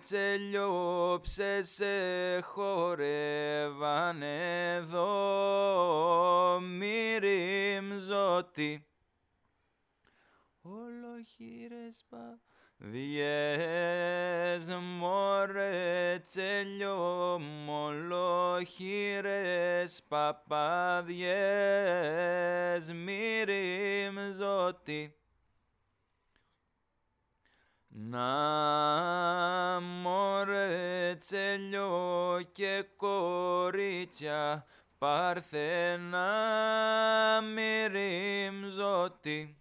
τσελιό σε χορεύαν εδώ μυρίμ ζώτη. Ολοχήρες παδιές μωρέ τσελιό μολοχήρες παπαδιές μυρίμ ζώτη. Να μωρέ τσελιό και κορίτσια παρθένα μυρίμ ζώτη.